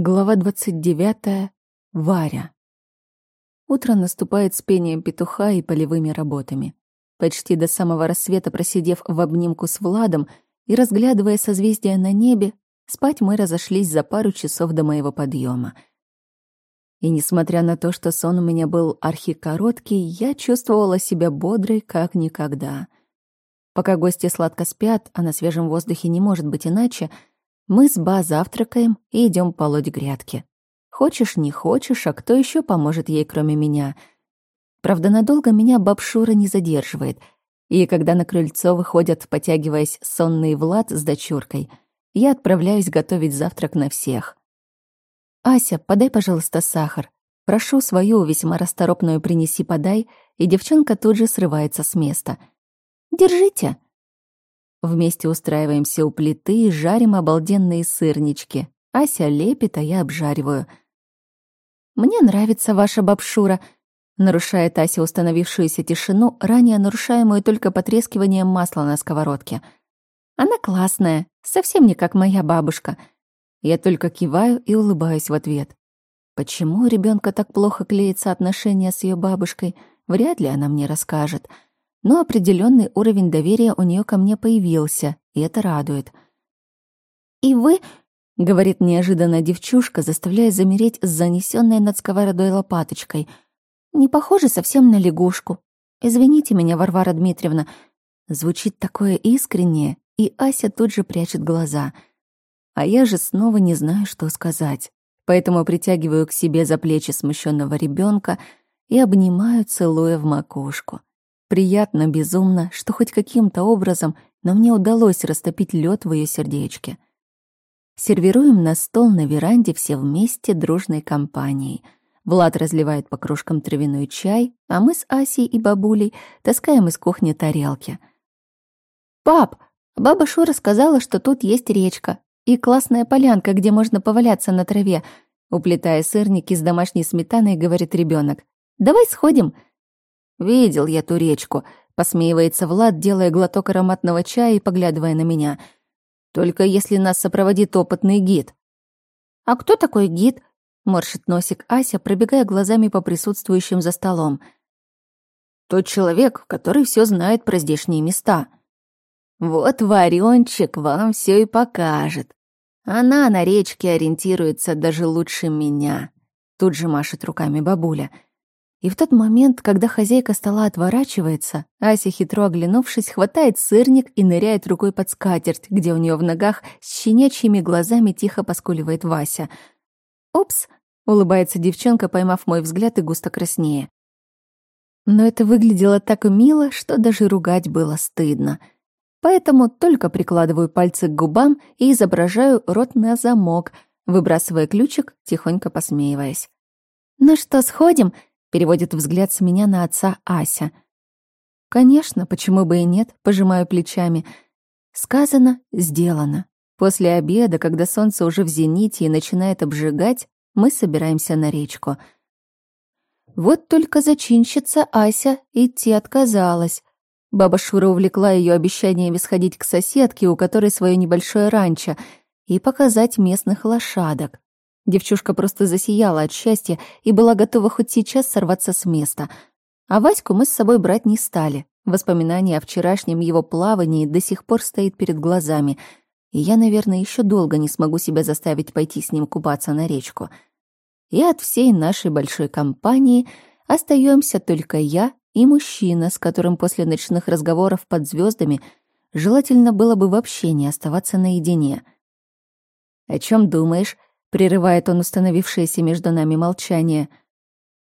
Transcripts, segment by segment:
Глава 29. Варя. Утро наступает с пением петуха и полевыми работами. Почти до самого рассвета просидев в обнимку с Владом и разглядывая созвездия на небе, спать мы разошлись за пару часов до моего подъема. И несмотря на то, что сон у меня был архикороткий, я чувствовала себя бодрой как никогда. Пока гости сладко спят, а на свежем воздухе не может быть иначе — мы с Ба завтракаем и идем полоть грядки. Хочешь, не хочешь, а кто еще поможет ей, кроме меня? Правда, надолго меня бабшура не задерживает. И когда на крыльцо выходят, потягиваясь сонный Влад с дочуркой, я отправляюсь готовить завтрак на всех. «Ася, подай, пожалуйста, сахар. Прошу свою весьма расторопную принеси-подай», и девчонка тут же срывается с места. «Держите», Вместе устраиваемся у плиты и жарим обалденные сырнички. Ася лепит, а я обжариваю. «Мне нравится ваша бабшура», — нарушает Ася установившуюся тишину, ранее нарушаемую только потрескиванием масла на сковородке. «Она классная, совсем не как моя бабушка». Я только киваю и улыбаюсь в ответ. Почему у ребенка так плохо клеится отношения с ее бабушкой, вряд ли она мне расскажет — но определенный уровень доверия у нее ко мне появился, и это радует. «И вы...» — говорит неожиданно девчушка, заставляя замереть с занесенной над сковородой лопаточкой. «Не похоже совсем на лягушку. Извините меня, Варвара Дмитриевна». Звучит такое искреннее, и Ася тут же прячет глаза. А я же снова не знаю, что сказать. Поэтому притягиваю к себе за плечи смущенного ребенка и обнимаю, целуя в макушку. Приятно, безумно, что хоть каким-то образом, но мне удалось растопить лед в ее сердечке. Сервируем на стол на веранде все вместе дружной компанией. Влад разливает по кружкам травяной чай, а мы с Асей и бабулей таскаем из кухни тарелки. «Пап, баба Шура сказала, что тут есть речка и классная полянка, где можно поваляться на траве», уплетая сырники с домашней сметаной, говорит ребенок. «Давай сходим», «Видел я ту речку», — посмеивается Влад, делая глоток ароматного чая и поглядывая на меня. «Только если нас сопроводит опытный гид». «А кто такой гид?» — морщит носик Ася, пробегая глазами по присутствующим за столом. «Тот человек, который все знает про здешние места». «Вот Варёнчик вам все и покажет. Она на речке ориентируется даже лучше меня», — тут же машет руками бабуля — и в тот момент, когда хозяйка стола отворачивается, Ася, хитро оглянувшись, хватает сырник и ныряет рукой под скатерть, где у нее в ногах с щенячьими глазами тихо поскуливает Вася. «Упс!» — улыбается девчонка, поймав мой взгляд и густо краснее. Но это выглядело так мило, что даже ругать было стыдно. Поэтому только прикладываю пальцы к губам и изображаю рот на замок, выбрасывая ключик, тихонько посмеиваясь. «Ну что, сходим?» Переводит взгляд с меня на отца Ася. Конечно, почему бы и нет, пожимаю плечами. Сказано, сделано. После обеда, когда солнце уже в зените и начинает обжигать, мы собираемся на речку. Вот только зачинщица Ася идти отказалась. Баба Шура увлекла ее обещаниями сходить к соседке, у которой свое небольшое ранчо, и показать местных лошадок. Девчушка просто засияла от счастья и была готова хоть сейчас сорваться с места. А Ваську мы с собой брать не стали. Воспоминание о вчерашнем его плавании до сих пор стоит перед глазами, и я, наверное, еще долго не смогу себя заставить пойти с ним купаться на речку. И от всей нашей большой компании остаемся только я и мужчина, с которым после ночных разговоров под звездами желательно было бы вообще не оставаться наедине. «О чем думаешь?» Прерывает он установившееся между нами молчание.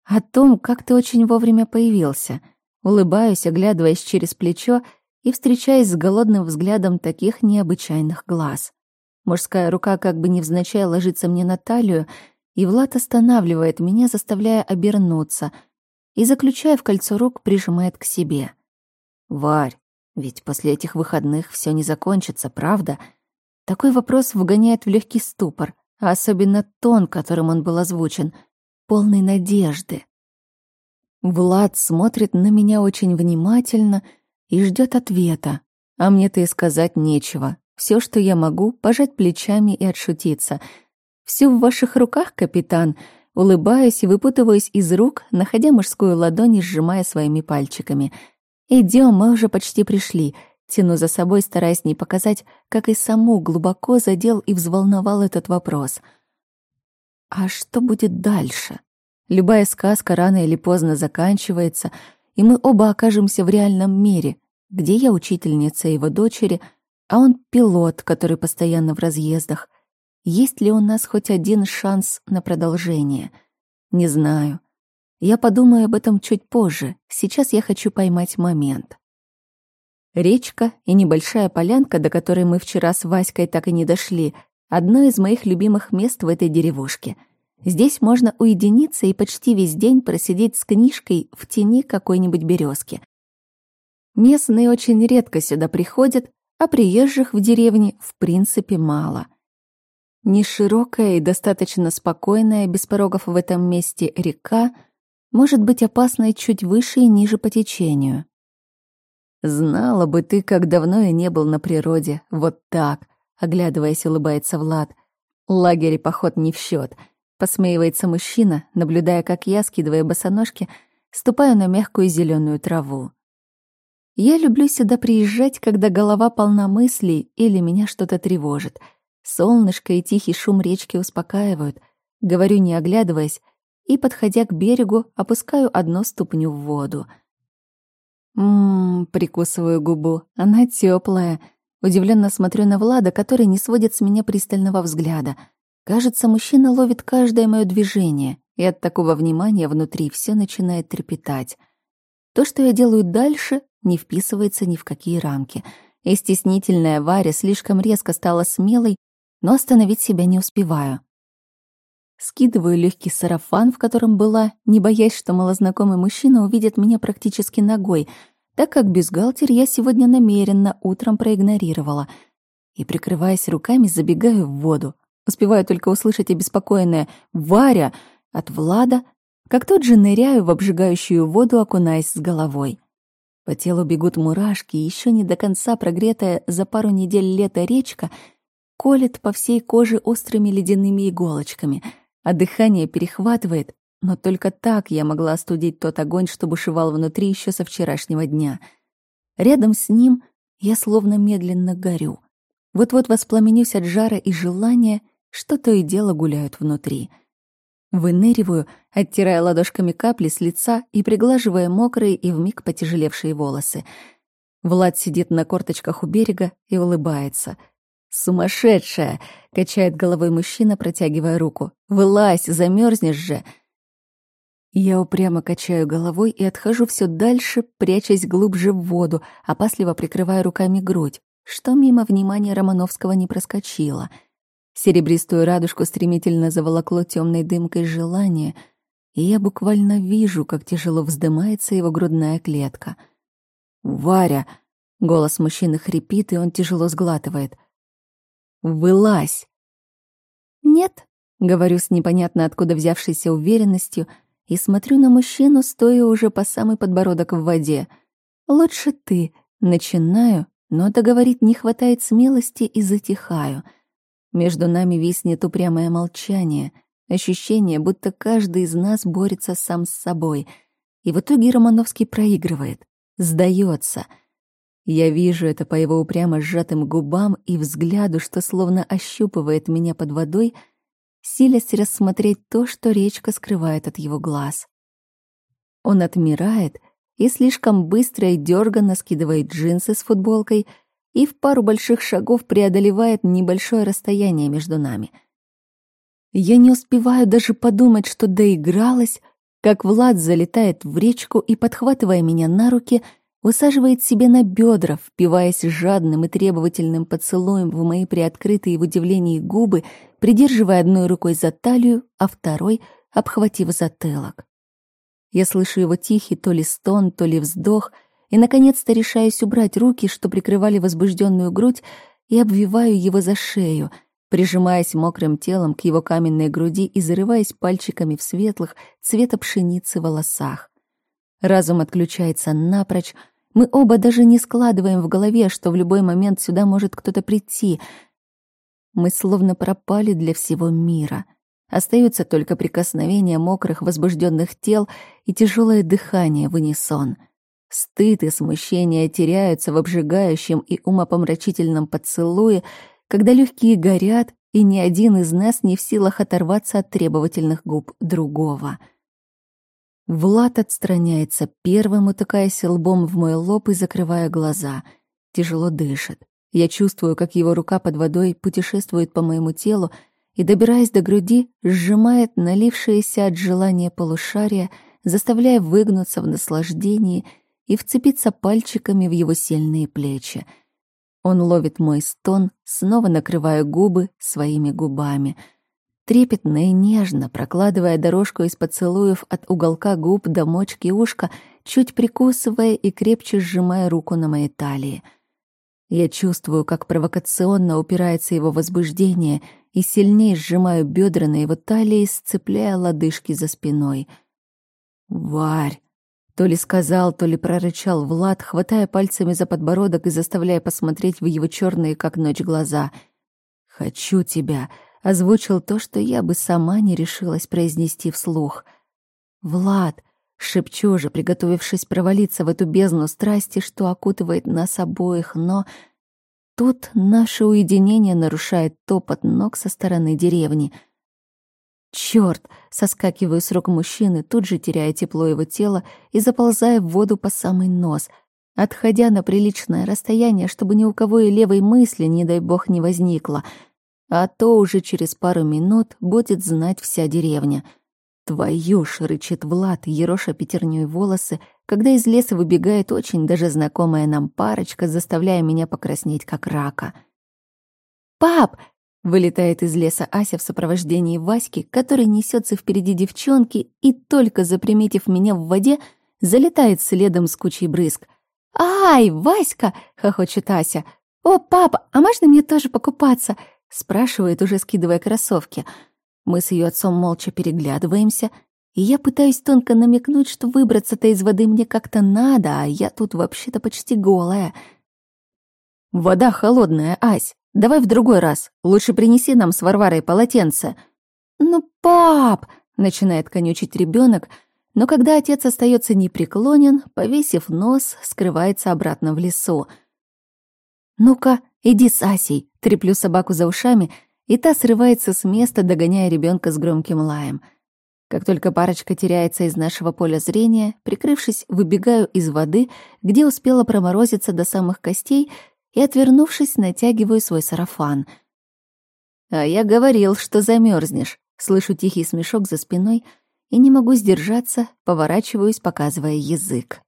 О том, как ты очень вовремя появился. Улыбаюсь, оглядываясь через плечо и встречаясь с голодным взглядом таких необычайных глаз. Мужская рука как бы невзначай ложится мне на талию, и Влад останавливает меня, заставляя обернуться, и, заключая в кольцо рук, прижимает к себе. «Варь, ведь после этих выходных все не закончится, правда?» Такой вопрос вгоняет в легкий ступор а особенно тон, которым он был озвучен, полный надежды. Влад смотрит на меня очень внимательно и ждет ответа, а мне-то и сказать нечего. Все, что я могу, пожать плечами и отшутиться. «Всё в ваших руках, капитан», улыбаюсь и выпутываюсь из рук, находя мужскую ладонь и сжимая своими пальчиками. «Идём, мы уже почти пришли», тяну за собой, стараясь не показать, как и саму глубоко задел и взволновал этот вопрос. «А что будет дальше?» Любая сказка рано или поздно заканчивается, и мы оба окажемся в реальном мире, где я учительница его дочери, а он пилот, который постоянно в разъездах. Есть ли у нас хоть один шанс на продолжение? Не знаю. Я подумаю об этом чуть позже. Сейчас я хочу поймать момент. Речка и небольшая полянка, до которой мы вчера с Васькой так и не дошли, одно из моих любимых мест в этой деревушке — Здесь можно уединиться и почти весь день просидеть с книжкой в тени какой-нибудь березки. Местные очень редко сюда приходят, а приезжих в деревне в принципе мало. Неширокая и достаточно спокойная, без порогов в этом месте река, может быть опасной чуть выше и ниже по течению. «Знала бы ты, как давно я не был на природе, вот так», — оглядываясь, улыбается Влад. «Лагерь и поход не в счет. Посмеивается мужчина, наблюдая, как я, скидывая босоножки, ступаю на мягкую зеленую траву. Я люблю сюда приезжать, когда голова полна мыслей или меня что-то тревожит. Солнышко и тихий шум речки успокаивают. Говорю, не оглядываясь, и, подходя к берегу, опускаю одну ступню в воду. Ммм, прикусываю губу. Она теплая. Удивленно смотрю на Влада, который не сводит с меня пристального взгляда — Кажется, мужчина ловит каждое мое движение, и от такого внимания внутри все начинает трепетать. То, что я делаю дальше, не вписывается ни в какие рамки. И стеснительная Варя слишком резко стала смелой, но остановить себя не успеваю. Скидываю легкий сарафан, в котором была, не боясь, что малознакомый мужчина увидит меня практически ногой, так как бюстгальтер я сегодня намеренно утром проигнорировала. И, прикрываясь руками, забегаю в воду. Успеваю только услышать обеспокоенное «Варя!» от Влада, как тот же ныряю в обжигающую воду, окунаясь с головой. По телу бегут мурашки, еще не до конца прогретая за пару недель лета речка колет по всей коже острыми ледяными иголочками, а дыхание перехватывает, но только так я могла остудить тот огонь, что бушевал внутри еще со вчерашнего дня. Рядом с ним я словно медленно горю. Вот-вот воспламенюсь от жара и желания — что то и дело гуляют внутри. Выныриваю, оттирая ладошками капли с лица и приглаживая мокрые и вмиг потяжелевшие волосы. Влад сидит на корточках у берега и улыбается. «Сумасшедшая!» — качает головой мужчина, протягивая руку. «Вылазь, замерзнешь же!» Я упрямо качаю головой и отхожу все дальше, прячась глубже в воду, опасливо прикрывая руками грудь, что мимо внимания Романовского не проскочило — Серебристую радужку стремительно заволокло темной дымкой желания, и я буквально вижу, как тяжело вздымается его грудная клетка. «Варя!» — голос мужчины хрипит, и он тяжело сглатывает. «Вылазь!» «Нет», — говорю с непонятно откуда взявшейся уверенностью, и смотрю на мужчину, стоя уже по самый подбородок в воде. «Лучше ты», — начинаю, но договорить не хватает смелости и затихаю — между нами виснет упрямое молчание, ощущение, будто каждый из нас борется сам с собой. И в итоге Романовский проигрывает, сдается. Я вижу это по его упрямо сжатым губам и взгляду, что словно ощупывает меня под водой, силясь рассмотреть то, что речка скрывает от его глаз. Он отмирает и слишком быстро и дёрганно скидывает джинсы с футболкой — и в пару больших шагов преодолевает небольшое расстояние между нами. Я не успеваю даже подумать, что доигралась, как Влад залетает в речку и, подхватывая меня на руки, усаживает себе на бедра, впиваясь жадным и требовательным поцелуем в мои приоткрытые в удивлении губы, придерживая одной рукой за талию, а второй — обхватив затылок. Я слышу его тихий то ли стон, то ли вздох — и, наконец-то, решаюсь убрать руки, что прикрывали возбужденную грудь, и обвиваю его за шею, прижимаясь мокрым телом к его каменной груди и зарываясь пальчиками в светлых, цвета пшеницы волосах. Разум отключается напрочь, мы оба даже не складываем в голове, что в любой момент сюда может кто-то прийти. Мы словно пропали для всего мира. Остаются только прикосновения мокрых возбужденных тел и тяжелое дыхание в унисон. Стыд и смущение теряются в обжигающем и умопомрачительном поцелуе, когда легкие горят, и ни один из нас не в силах оторваться от требовательных губ другого. Влад отстраняется первым, утыкаясь лбом в мой лоб и закрывая глаза. Тяжело дышит. Я чувствую, как его рука под водой путешествует по моему телу и, добираясь до груди, сжимает налившееся от желания полушария, заставляя выгнуться в наслаждении и вцепиться пальчиками в его сильные плечи. Он ловит мой стон, снова накрывая губы своими губами. Трепетно и нежно, прокладывая дорожку из поцелуев от уголка губ до мочки ушка, чуть прикусывая и крепче сжимая руку на моей талии — я чувствую, как провокационно упирается его возбуждение и сильнее сжимаю бедра на его талии, сцепляя лодыжки за спиной. «Варь!» То ли сказал, то ли прорычал Влад, хватая пальцами за подбородок и заставляя посмотреть в его черные, как ночь, глаза. «Хочу тебя!» — озвучил то, что я бы сама не решилась произнести вслух. «Влад!» Шепчу же, приготовившись провалиться в эту бездну страсти, что окутывает нас обоих, но... Тут наше уединение нарушает топот ног со стороны деревни. Чёрт! Соскакиваю с рук мужчины, тут же теряя тепло его тела и заползая в воду по самый нос, отходя на приличное расстояние, чтобы ни у кого и левой мысли, не дай бог, не возникло. А то уже через пару минут будет знать вся деревня — «Твою ж!» — рычит Влад, ероша пятерней волосы, когда из леса выбегает очень даже знакомая нам парочка, заставляя меня покраснеть, как рака. «Пап!» — вылетает из леса Ася в сопровождении Васьки, который несется впереди девчонки и, только заприметив меня в воде, залетает следом с кучей брызг. «Ай, Васька!» — хохочет Ася. «О, папа, а можно мне тоже покупаться?» — спрашивает, уже скидывая кроссовки — мы с ее отцом молча переглядываемся, и я пытаюсь тонко намекнуть, что выбраться-то из воды мне как-то надо, а я тут вообще-то почти голая. «Вода холодная, Ась. Давай в другой раз. Лучше принеси нам с Варварой полотенце». «Ну, пап!» — начинает конючить ребенок, но когда отец остается непреклонен, повесив нос, скрывается обратно в лесу. «Ну-ка, иди с Асей», — треплю собаку за ушами — и та срывается с места, догоняя ребенка с громким лаем. Как только парочка теряется из нашего поля зрения, прикрывшись, выбегаю из воды, где успела проморозиться до самых костей, и, отвернувшись, натягиваю свой сарафан. «А я говорил, что замерзнешь. Слышу тихий смешок за спиной и не могу сдержаться, поворачиваюсь, показывая язык.